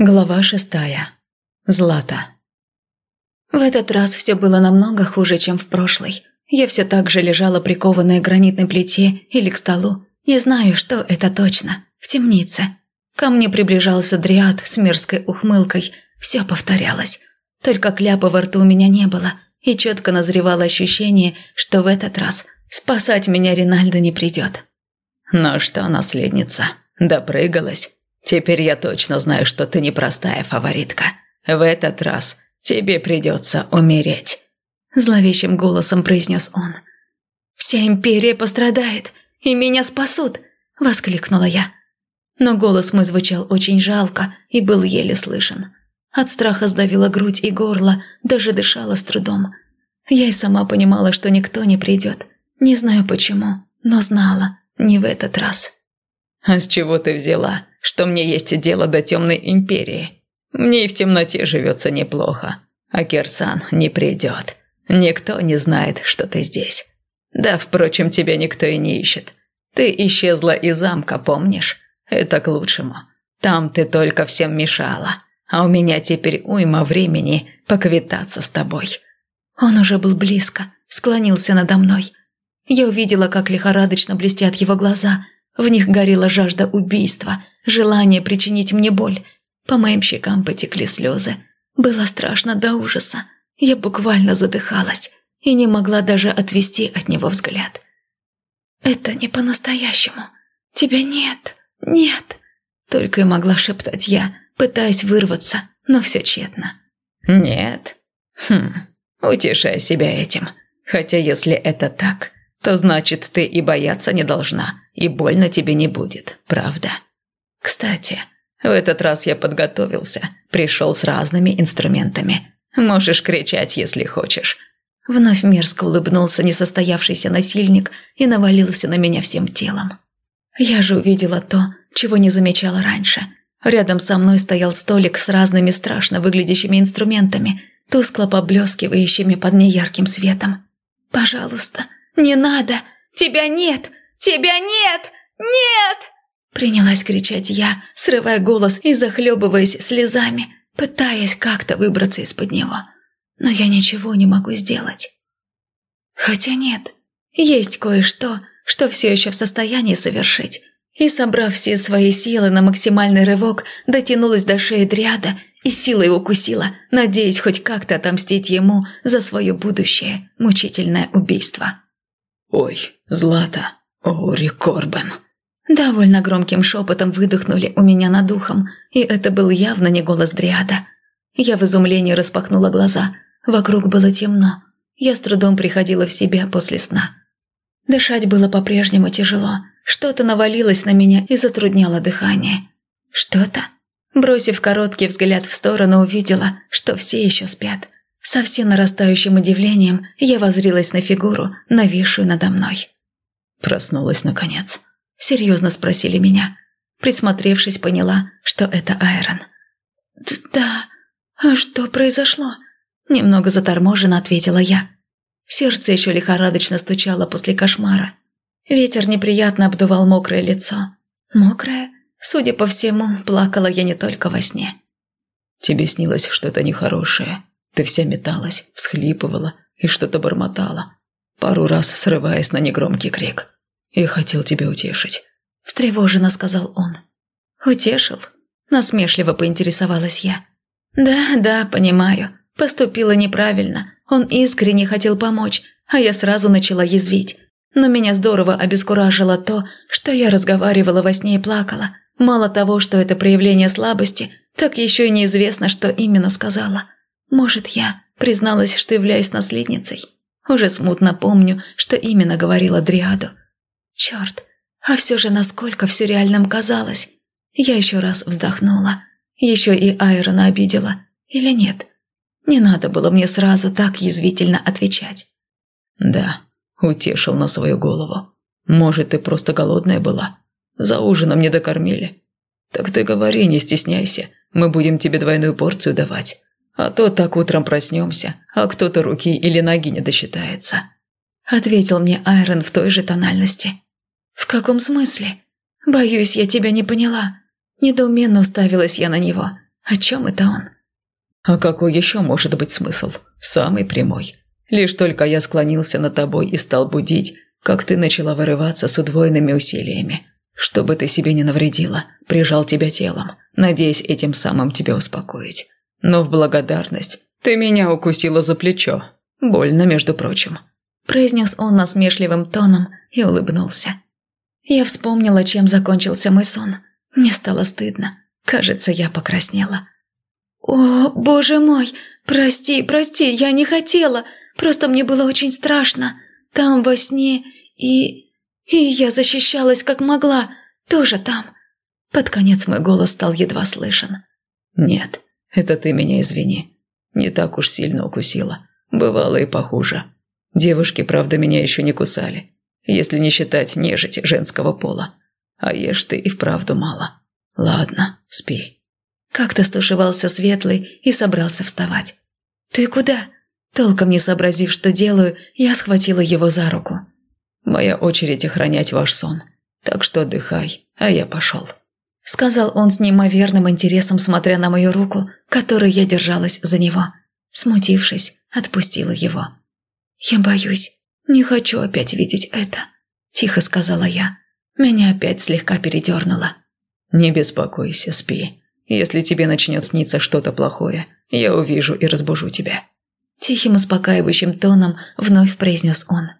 Глава шестая. Злата. В этот раз все было намного хуже, чем в прошлый. Я все так же лежала прикованная к гранитной плите или к столу. Не знаю, что это точно. В темнице. Ко мне приближался дриад с мерзкой ухмылкой. Все повторялось. Только кляпа во рту у меня не было. И четко назревало ощущение, что в этот раз спасать меня Ринальдо не придет. «Ну что, наследница, допрыгалась?» Теперь я точно знаю, что ты непростая фаворитка. В этот раз тебе придется умереть», – зловещим голосом произнес он. «Вся империя пострадает, и меня спасут!» – воскликнула я. Но голос мой звучал очень жалко и был еле слышен. От страха сдавила грудь и горло, даже дышала с трудом. Я и сама понимала, что никто не придет. Не знаю почему, но знала, не в этот раз. «А с чего ты взяла?» Что мне есть дело до темной империи. Мне и в темноте живется неплохо, а Керсан не придет. Никто не знает, что ты здесь. Да, впрочем, тебя никто и не ищет. Ты исчезла из замка, помнишь? Это к лучшему. Там ты только всем мешала, а у меня теперь уйма времени поквитаться с тобой». Он уже был близко, склонился надо мной. Я увидела, как лихорадочно блестят его глаза. В них горела жажда убийства – желание причинить мне боль. По моим щекам потекли слезы. Было страшно до ужаса. Я буквально задыхалась и не могла даже отвести от него взгляд. «Это не по-настоящему. Тебя нет, нет!» Только и могла шептать я, пытаясь вырваться, но все тщетно. «Нет? Хм, утешай себя этим. Хотя если это так, то значит ты и бояться не должна, и больно тебе не будет, правда?» Кстати, в этот раз я подготовился, пришел с разными инструментами. Можешь кричать, если хочешь». Вновь мерзко улыбнулся несостоявшийся насильник и навалился на меня всем телом. Я же увидела то, чего не замечала раньше. Рядом со мной стоял столик с разными страшно выглядящими инструментами, тускло поблескивающими под неярким светом. «Пожалуйста, не надо! Тебя нет! Тебя нет! Нет!» Принялась кричать я, срывая голос и захлебываясь слезами, пытаясь как-то выбраться из-под него. Но я ничего не могу сделать. Хотя нет, есть кое-что, что все еще в состоянии совершить. И, собрав все свои силы на максимальный рывок, дотянулась до шеи дряда и силой укусила, надеясь хоть как-то отомстить ему за свое будущее мучительное убийство. «Ой, Злата, Ори Корбан!» Довольно громким шепотом выдохнули у меня над ухом, и это был явно не голос Дриада. Я в изумлении распахнула глаза. Вокруг было темно. Я с трудом приходила в себя после сна. Дышать было по-прежнему тяжело. Что-то навалилось на меня и затрудняло дыхание. Что-то? Бросив короткий взгляд в сторону, увидела, что все еще спят. Со всем нарастающим удивлением я возрилась на фигуру, нависшую надо мной. Проснулась наконец. Серьезно спросили меня. Присмотревшись, поняла, что это Айрон. «Да, а что произошло?» Немного заторможенно ответила я. Сердце еще лихорадочно стучало после кошмара. Ветер неприятно обдувал мокрое лицо. Мокрое? Судя по всему, плакала я не только во сне. «Тебе снилось что-то нехорошее. Ты вся металась, всхлипывала и что-то бормотала, пару раз срываясь на негромкий крик. «Я хотел тебя утешить», – встревоженно сказал он. «Утешил?» – насмешливо поинтересовалась я. «Да, да, понимаю. Поступила неправильно. Он искренне хотел помочь, а я сразу начала язвить. Но меня здорово обескуражило то, что я разговаривала во сне и плакала. Мало того, что это проявление слабости, так еще и неизвестно, что именно сказала. Может, я призналась, что являюсь наследницей? Уже смутно помню, что именно говорила Дриаду. Черт, а все же насколько все реальным казалось. Я еще раз вздохнула. Еще и Айрона обидела. Или нет? Не надо было мне сразу так язвительно отвечать. Да, утешил на свою голову. Может, ты просто голодная была? За ужином не докормили. Так ты говори, не стесняйся. Мы будем тебе двойную порцию давать. А то так утром проснемся, а кто-то руки или ноги не досчитается. Ответил мне Айрон в той же тональности. «В каком смысле? Боюсь, я тебя не поняла». Недоуменно уставилась я на него. О чем это он? А какой еще может быть смысл? Самый прямой. Лишь только я склонился над тобой и стал будить, как ты начала вырываться с удвоенными усилиями. Чтобы ты себе не навредила, прижал тебя телом, надеясь этим самым тебя успокоить. Но в благодарность ты меня укусила за плечо. Больно, между прочим. Произнес он насмешливым тоном и улыбнулся. Я вспомнила, чем закончился мой сон. Мне стало стыдно. Кажется, я покраснела. «О, боже мой! Прости, прости, я не хотела. Просто мне было очень страшно. Там во сне и... И я защищалась как могла. Тоже там». Под конец мой голос стал едва слышен. «Нет, это ты меня извини. Не так уж сильно укусила. Бывало и похуже. Девушки, правда, меня еще не кусали, если не считать нежити женского пола. А ешь ты и вправду мало. Ладно, спи». Как-то стушевался Светлый и собрался вставать. «Ты куда?» Толком не сообразив, что делаю, я схватила его за руку. «Моя очередь охранять ваш сон, так что отдыхай, а я пошел», — сказал он с неимоверным интересом, смотря на мою руку, которой я держалась за него. Смутившись, отпустила его. «Я боюсь, не хочу опять видеть это», – тихо сказала я. Меня опять слегка передернуло. «Не беспокойся, спи. Если тебе начнет сниться что-то плохое, я увижу и разбужу тебя». Тихим успокаивающим тоном вновь произнес он.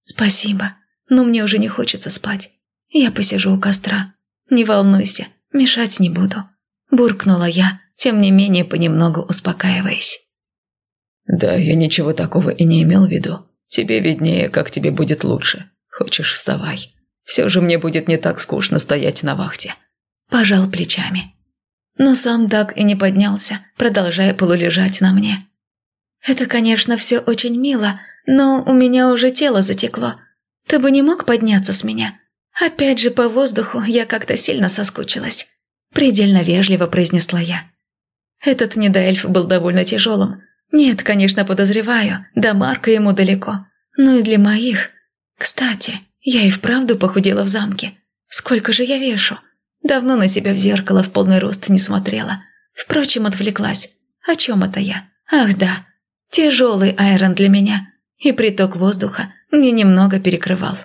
«Спасибо, но мне уже не хочется спать. Я посижу у костра. Не волнуйся, мешать не буду», – буркнула я, тем не менее понемногу успокаиваясь. «Да, я ничего такого и не имел в виду. Тебе виднее, как тебе будет лучше. Хочешь, вставай. Все же мне будет не так скучно стоять на вахте». Пожал плечами. Но сам так и не поднялся, продолжая полулежать на мне. «Это, конечно, все очень мило, но у меня уже тело затекло. Ты бы не мог подняться с меня? Опять же, по воздуху я как-то сильно соскучилась». Предельно вежливо произнесла я. Этот недоэльф был довольно тяжелым. Нет, конечно, подозреваю, до Марка ему далеко. Но и для моих... Кстати, я и вправду похудела в замке. Сколько же я вешу? Давно на себя в зеркало в полный рост не смотрела. Впрочем, отвлеклась. О чем это я? Ах да, тяжелый айрон для меня. И приток воздуха мне немного перекрывал.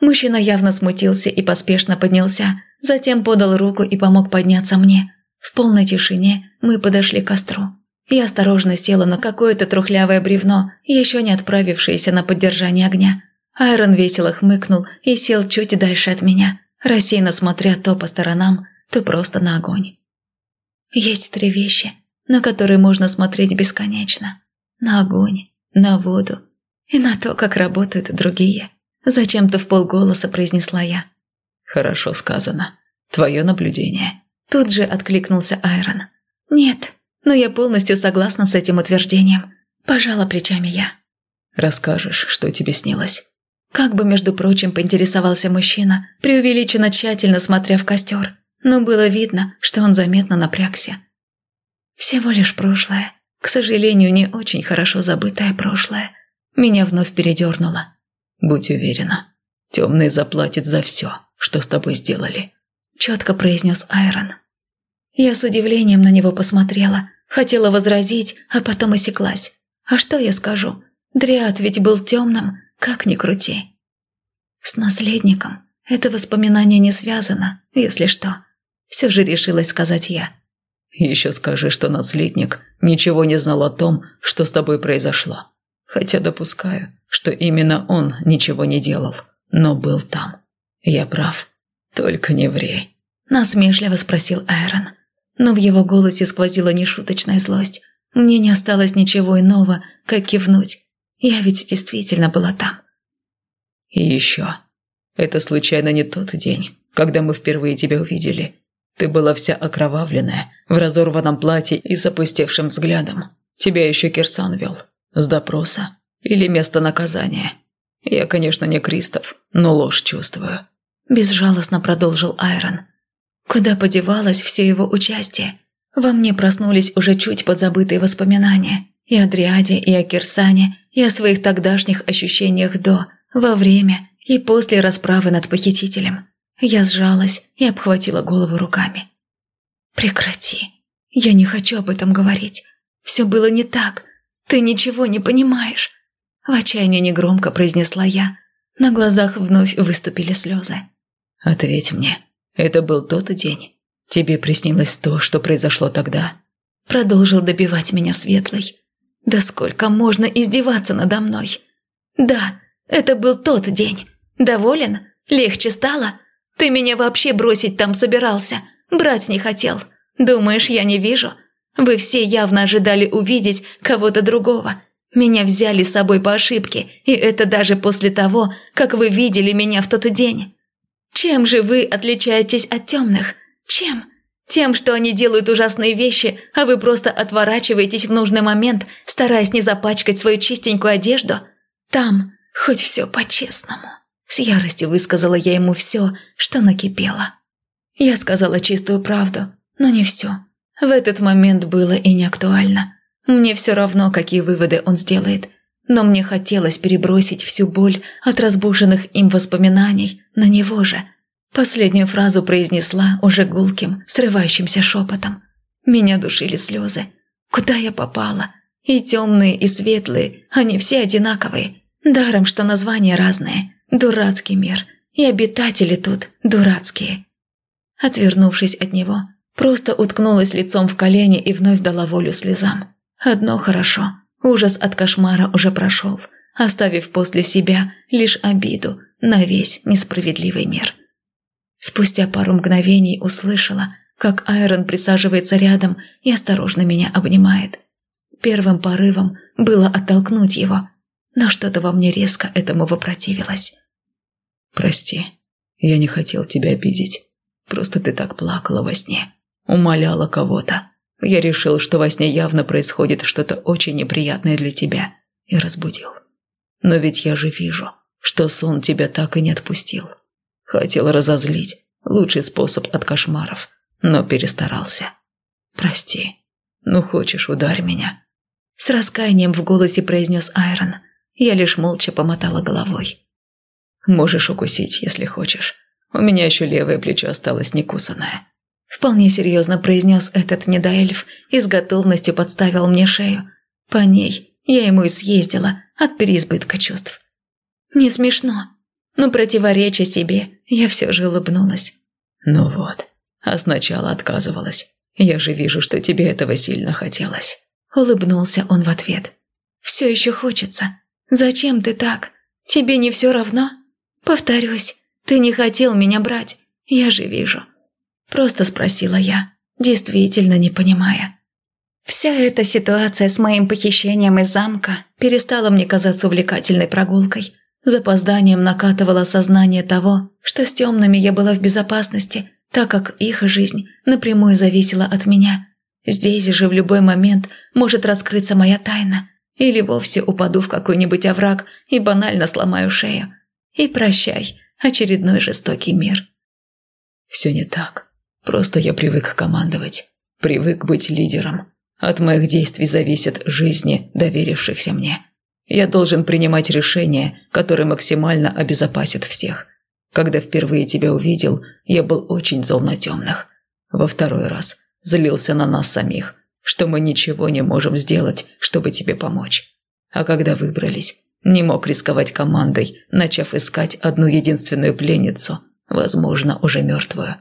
Мужчина явно смутился и поспешно поднялся, затем подал руку и помог подняться мне. В полной тишине мы подошли к костру. Я осторожно села на какое-то трухлявое бревно, еще не отправившееся на поддержание огня. Айрон весело хмыкнул и сел чуть дальше от меня, рассеянно смотря то по сторонам, то просто на огонь. Есть три вещи, на которые можно смотреть бесконечно. На огонь, на воду и на то, как работают другие. Зачем-то в полголоса произнесла я. «Хорошо сказано. Твое наблюдение». Тут же откликнулся Айрон. «Нет, но я полностью согласна с этим утверждением. Пожала плечами я. Расскажешь, что тебе снилось? Как бы, между прочим, поинтересовался мужчина, преувеличенно тщательно смотря в костер, но было видно, что он заметно напрягся. Всего лишь прошлое, к сожалению, не очень хорошо забытое прошлое. Меня вновь передернуло. Будь уверена, темный заплатит за все, что с тобой сделали. Четко произнес Айрон. Я с удивлением на него посмотрела, хотела возразить, а потом осеклась. А что я скажу? Дриад ведь был темным, как ни крути. С наследником это воспоминание не связано, если что. Все же решилась сказать я. Еще скажи, что наследник ничего не знал о том, что с тобой произошло. Хотя допускаю, что именно он ничего не делал, но был там. Я прав. Только не ври. Насмешливо спросил Айрон но в его голосе сквозила нешуточная злость. Мне не осталось ничего иного, как кивнуть. Я ведь действительно была там. И еще. Это случайно не тот день, когда мы впервые тебя увидели. Ты была вся окровавленная, в разорванном платье и с опустевшим взглядом. Тебя еще Кирсан вел. С допроса. Или место наказания. Я, конечно, не Кристоф, но ложь чувствую. Безжалостно продолжил Айрон. Куда подевалось все его участие? Во мне проснулись уже чуть подзабытые воспоминания. И о Дриаде, и о Кирсане, и о своих тогдашних ощущениях до, во время и после расправы над похитителем. Я сжалась и обхватила голову руками. «Прекрати. Я не хочу об этом говорить. Все было не так. Ты ничего не понимаешь. В отчаянии негромко произнесла я. На глазах вновь выступили слезы. «Ответь мне, это был тот день? Тебе приснилось то, что произошло тогда?» Продолжил добивать меня Светлый. «Да сколько можно издеваться надо мной?» «Да, это был тот день. Доволен? Легче стало? Ты меня вообще бросить там собирался. Брать не хотел. Думаешь, я не вижу? Вы все явно ожидали увидеть кого-то другого. Меня взяли с собой по ошибке, и это даже после того, как вы видели меня в тот день. Чем же вы отличаетесь от темных? Чем? Тем, что они делают ужасные вещи, а вы просто отворачиваетесь в нужный момент, стараясь не запачкать свою чистенькую одежду? Там хоть все по-честному. С яростью высказала я ему все, что накипело. Я сказала чистую правду, но не все. В этот момент было и не актуально. Мне все равно, какие выводы он сделает. Но мне хотелось перебросить всю боль от разбуженных им воспоминаний на него же. Последнюю фразу произнесла уже гулким, срывающимся шепотом. Меня душили слезы. Куда я попала? И темные, и светлые, они все одинаковые. Даром, что названия разные. Дурацкий мир. И обитатели тут дурацкие. Отвернувшись от него, просто уткнулась лицом в колени и вновь дала волю слезам. Одно хорошо. Ужас от кошмара уже прошел, оставив после себя лишь обиду на весь несправедливый мир. Спустя пару мгновений услышала, как Айрон присаживается рядом и осторожно меня обнимает. Первым порывом было оттолкнуть его, но что-то во мне резко этому вопротивилось. «Прости, я не хотел тебя обидеть. Просто ты так плакала во сне, умоляла кого-то. Я решил, что во сне явно происходит что-то очень неприятное для тебя, и разбудил. Но ведь я же вижу, что сон тебя так и не отпустил. Хотел разозлить, лучший способ от кошмаров, но перестарался. Прости. Ну, хочешь, ударь меня. С раскаянием в голосе произнес Айрон. Я лишь молча помотала головой. Можешь укусить, если хочешь. У меня еще левое плечо осталось некусанное. Вполне серьезно произнес этот недоэльф и с готовностью подставил мне шею. По ней я ему и съездила от переизбытка чувств. Не смешно, но противореча себе я все же улыбнулась. Ну вот, а сначала отказывалась. Я же вижу, что тебе этого сильно хотелось. Улыбнулся он в ответ. Все еще хочется. Зачем ты так? Тебе не все равно? Повторюсь, ты не хотел меня брать. Я же вижу. Просто спросила я, действительно не понимая. Вся эта ситуация с моим похищением из замка перестала мне казаться увлекательной прогулкой. Запозданием накатывало сознание того, что с темными я была в безопасности, так как их жизнь напрямую зависела от меня. Здесь же в любой момент может раскрыться моя тайна, или вовсе упаду в какой-нибудь овраг и банально сломаю шею. И прощай, очередной жестокий мир. Все не так. Просто я привык командовать, привык быть лидером. От моих действий зависят жизни доверившихся мне. Я должен принимать решения, которые максимально обезопасят всех. Когда впервые тебя увидел, я был очень зол на темных. Во второй раз злился на нас самих, что мы ничего не можем сделать, чтобы тебе помочь. А когда выбрались, не мог рисковать командой, начав искать одну единственную пленницу, возможно, уже мертвую.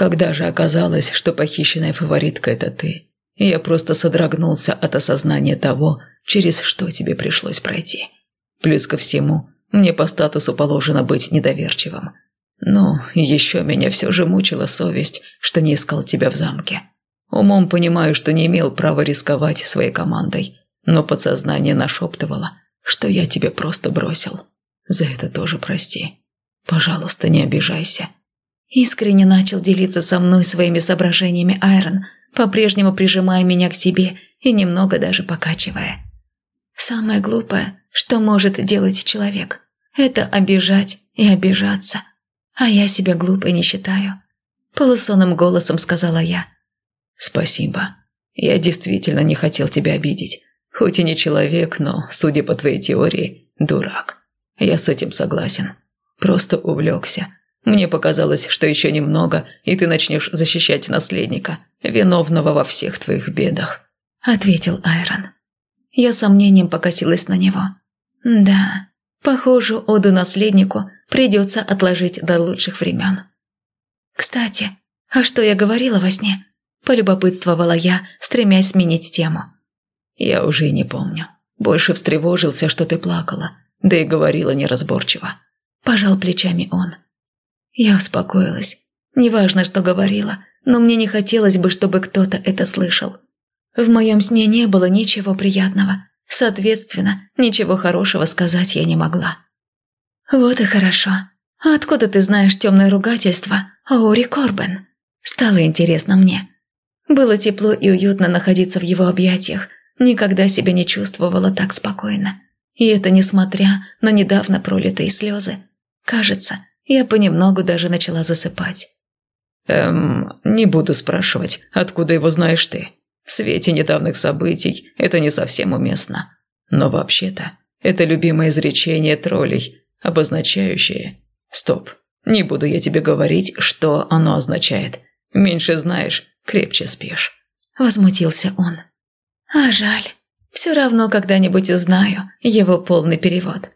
Когда же оказалось, что похищенная фаворитка – это ты, я просто содрогнулся от осознания того, через что тебе пришлось пройти. Плюс ко всему, мне по статусу положено быть недоверчивым. Но еще меня все же мучила совесть, что не искал тебя в замке. Умом понимаю, что не имел права рисковать своей командой, но подсознание нашептывало, что я тебе просто бросил. За это тоже прости. Пожалуйста, не обижайся. Искренне начал делиться со мной своими соображениями Айрон, по-прежнему прижимая меня к себе и немного даже покачивая. Самое глупое, что может делать человек, это обижать и обижаться. А я себя глупой не считаю. Полусонным голосом сказала я. «Спасибо. Я действительно не хотел тебя обидеть. Хоть и не человек, но, судя по твоей теории, дурак. Я с этим согласен. Просто увлекся Мне показалось, что еще немного, и ты начнешь защищать наследника, виновного во всех твоих бедах», – ответил Айрон. Я сомнением покосилась на него. «Да, похоже, оду наследнику придется отложить до лучших времен». «Кстати, а что я говорила во сне?» – полюбопытствовала я, стремясь сменить тему. «Я уже и не помню. Больше встревожился, что ты плакала, да и говорила неразборчиво». Пожал плечами он. Я успокоилась. Неважно, что говорила, но мне не хотелось бы, чтобы кто-то это слышал. В моем сне не было ничего приятного. Соответственно, ничего хорошего сказать я не могла. «Вот и хорошо. А откуда ты знаешь темное ругательство Аури Корбен?» Стало интересно мне. Было тепло и уютно находиться в его объятиях. Никогда себя не чувствовала так спокойно. И это несмотря на недавно пролитые слезы. Кажется, я понемногу даже начала засыпать. «Эм, не буду спрашивать, откуда его знаешь ты. В свете недавних событий это не совсем уместно. Но вообще-то, это любимое изречение троллей, обозначающее... Стоп, не буду я тебе говорить, что оно означает. Меньше знаешь, крепче спишь». Возмутился он. «А жаль. Все равно когда-нибудь узнаю его полный перевод.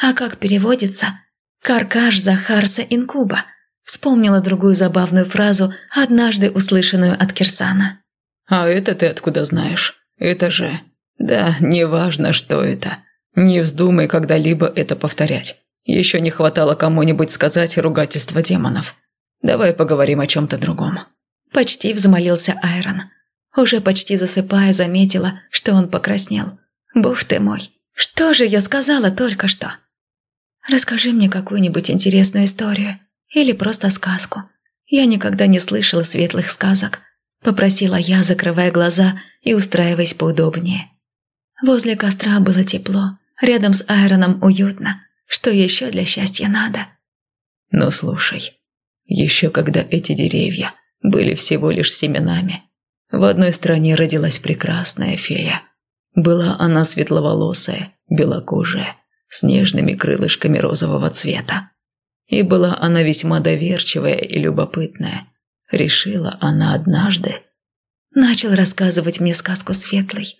А как переводится «Каркаш Захарса Инкуба», вспомнила другую забавную фразу, однажды услышанную от Кирсана. «А это ты откуда знаешь? Это же...» «Да, неважно, что это. Не вздумай когда-либо это повторять. Еще не хватало кому-нибудь сказать ругательство демонов. Давай поговорим о чем-то другом». Почти взмолился Айрон. Уже почти засыпая, заметила, что он покраснел. «Бух ты мой! Что же я сказала только что?» Расскажи мне какую-нибудь интересную историю или просто сказку. Я никогда не слышала светлых сказок», – попросила я, закрывая глаза и устраиваясь поудобнее. Возле костра было тепло, рядом с Айроном уютно. Что еще для счастья надо? «Ну слушай, еще когда эти деревья были всего лишь семенами, в одной стране родилась прекрасная фея. Была она светловолосая, белокожая, с нежными крылышками розового цвета. И была она весьма доверчивая и любопытная. Решила она однажды. Начал рассказывать мне сказку светлый.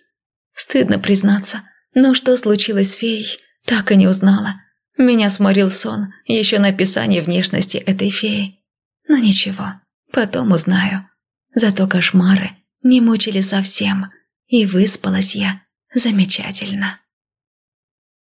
Стыдно признаться, но что случилось с феей, так и не узнала. Меня сморил сон еще на описании внешности этой феи. Но ничего, потом узнаю. Зато кошмары не мучили совсем, и выспалась я замечательно.